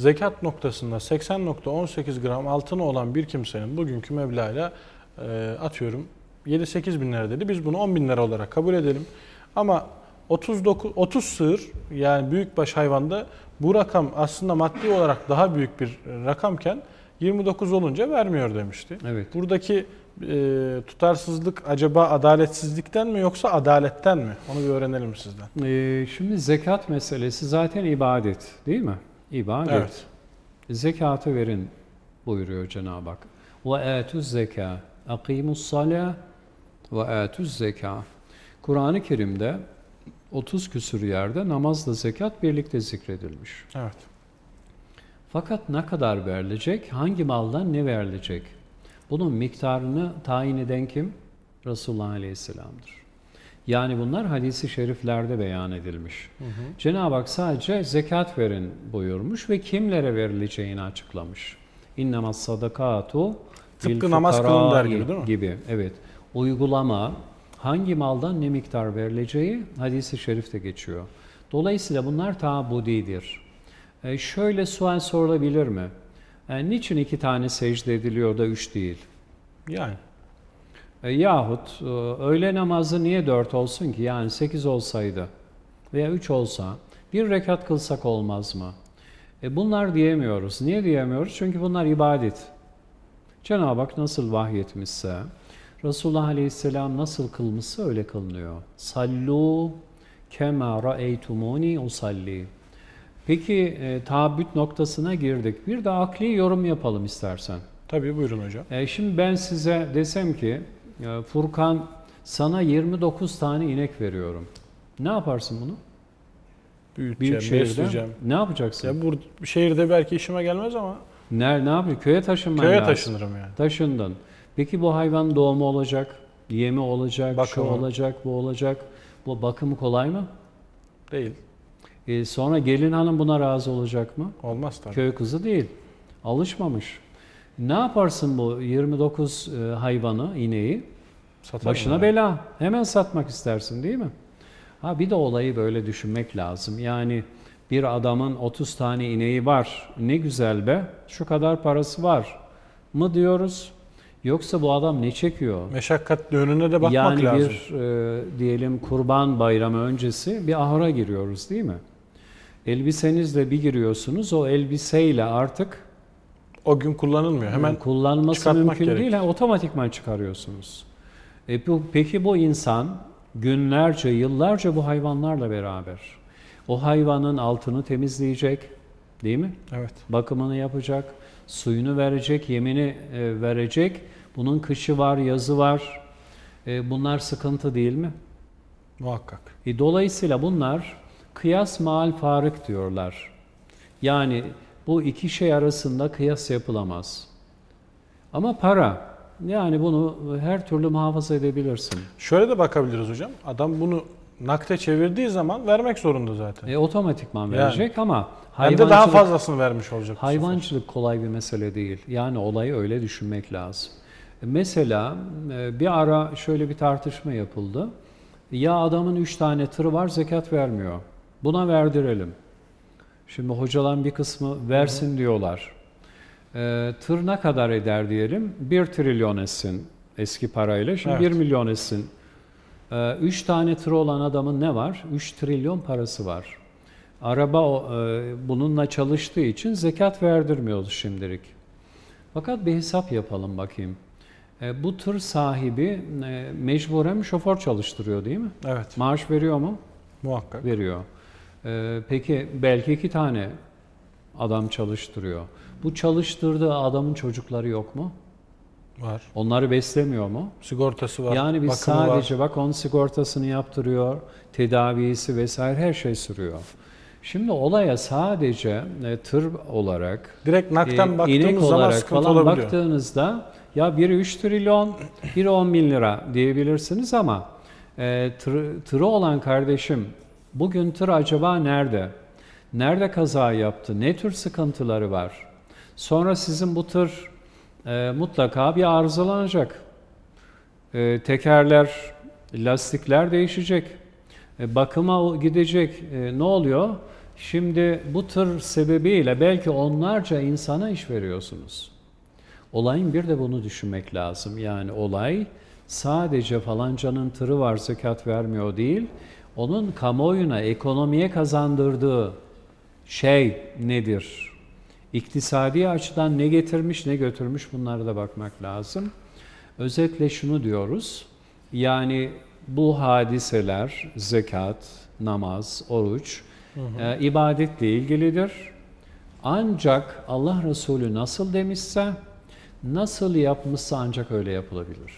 zekat noktasında 80.18 gram altını olan bir kimsenin bugünkü meblağıyla e, atıyorum 7-8 bin lira dedi. Biz bunu 10 bin lira olarak kabul edelim. Ama 39, 30 sığır yani büyükbaş hayvanda bu rakam aslında maddi olarak daha büyük bir rakamken 29 olunca vermiyor demişti. Evet. Buradaki e, tutarsızlık acaba adaletsizlikten mi yoksa adaletten mi? Onu bir öğrenelim sizden. Ee, şimdi zekat meselesi zaten ibadet değil mi? İbadet. Evet. Zekatı verin buyuruyor Cenab-ı Hak. Ve etuz zeka. Akimus salah ve etuz zeka. Kur'an-ı Kerim'de 30 küsur yerde namazla zekat birlikte zikredilmiş. Evet. Fakat ne kadar verilecek, hangi maldan ne verilecek? Bunun miktarını tayin eden kim? Resulullah Aleyhisselam'dır. Yani bunlar hadisi şeriflerde beyan edilmiş. Cenab-ı Hak sadece zekat verin buyurmuş ve kimlere verileceğini açıklamış. İnnemaz sadakatu Tıpkı namaz kılın der gibi değil mi? Gibi, evet. Uygulama, hangi maldan ne miktar verileceği hadisi şerifte geçiyor. Dolayısıyla bunlar tabudidir. E şöyle sual sorulabilir mi? E, niçin iki tane secde ediliyor da üç değil? Yani yahut e, öğle namazı niye dört olsun ki? Yani sekiz olsaydı veya üç olsa bir rekat kılsak olmaz mı? E, bunlar diyemiyoruz. Niye diyemiyoruz? Çünkü bunlar ibadet. Cenab-ı Hak nasıl vahyetmişse, Resulullah Aleyhisselam nasıl kılmışsa öyle kılınıyor. Sallu kema ra'eytumuni usalli. Peki e, taabüt noktasına girdik. Bir de akli yorum yapalım istersen. tabii buyurun hocam. E, şimdi ben size desem ki e, Furkan sana 29 tane inek veriyorum. Ne yaparsın bunu? Büyüteceğim, Büyük şehirde. besleyeceğim. Ne yapacaksın? Ya bu şehirde belki işime gelmez ama Ne, ne yapıyor? Köye taşınman köye lazım. taşınırım yani. Taşındın. Peki bu hayvan doğumu olacak, yemi olacak, Bakımı. şu olacak, bu olacak. Bu bakımı kolay mı? Değil. E, sonra gelin hanım buna razı olacak mı? Olmaz tabii. Köy kızı değil. Alışmamış. Ne yaparsın bu 29 e, hayvanı, ineği? Satarım Başına yani. bela. Hemen satmak istersin değil mi? Ha bir de olayı böyle düşünmek lazım. Yani bir adamın 30 tane ineği var. Ne güzel be. Şu kadar parası var mı diyoruz? Yoksa bu adam ne çekiyor? Meşakkatli önüne de bakmak yani lazım. bir e, diyelim kurban bayramı öncesi bir ahıra giriyoruz değil mi? Elbisenizle bir giriyorsunuz. O elbiseyle artık O gün kullanılmıyor. Hemen kullanması mümkün gerekir. değil. ha, Otomatikman çıkarıyorsunuz. E, bu, peki bu insan günlerce, yıllarca bu hayvanlarla beraber o hayvanın altını temizleyecek, değil mi? evet. Bakımını yapacak, suyunu verecek, yemini e, verecek. Bunun kışı var, yazı var. E, bunlar sıkıntı değil mi? Muhakkak. E, dolayısıyla bunlar kıyas maal farık diyorlar. Yani bu iki şey arasında kıyas yapılamaz. Ama para, yani bunu her türlü muhafaza edebilirsin. Şöyle de bakabiliriz hocam. Adam bunu nakde çevirdiği zaman vermek zorunda zaten. E, otomatikman Yani. verecek ama Hem de daha fazlasını vermiş olacak. hayvancılık kolay bir mesele değil. Yani olayı öyle düşünmek lazım. E, Mesela e, bir ara şöyle bir tartışma yapıldı. Ya adamın üç tane tırı var zekat vermiyor. Buna verdirelim. Şimdi hocaların bir kısmı versin diyorlar. E, tır ne kadar eder diyelim? 1 trilyon etsin eski parayla. Şimdi Evet. 1 milyon etsin. E, üç tane tırı olan adamın ne var? 3 trilyon parası var. Araba e, bununla çalıştığı için zekat verdirmiyoruz şimdilik. Fakat bir hesap yapalım bakayım. E, bu tır sahibi e, mecburen şoför çalıştırıyor değil mi? Evet. Maaş veriyor mu? Muhakkak. Veriyor. E, peki belki iki tane adam çalıştırıyor. Bu çalıştırdığı adamın çocukları yok mu? Var. Onları beslemiyor mu? Sigortası var. Yani biz sadece var. bak onun sigortasını yaptırıyor, tedavisi vesaire her şey sürüyor. Şimdi olaya sadece e, tır olarak, direkt nakden e, baktığımız zaman sıkıntı falan olabiliyor. baktığınızda ya biri 3 trilyon, biri 10 bin lira diyebilirsiniz ama e, tır, tırı olan kardeşim bugün tır acaba nerede? Nerede kaza yaptı? Ne tür sıkıntıları var? Sonra sizin bu tır e, mutlaka bir arızalanacak. E, tekerler, lastikler değişecek. E, bakıma gidecek. E, ne oluyor? Şimdi bu tır sebebiyle belki onlarca insana iş veriyorsunuz. Olayın bir de bunu düşünmek lazım. Yani olay sadece falancanın tırı var zekat vermiyor değil, onun kamuoyuna, ekonomiye kazandırdığı şey nedir? İktisadi açıdan ne getirmiş, ne götürmüş bunlara da bakmak lazım. Özetle şunu diyoruz, yani bu hadiseler, zekat, namaz, oruç, e, ibadetle ilgilidir. Ancak Allah Resulü nasıl demişse, nasıl yapmışsa ancak öyle yapılabilir.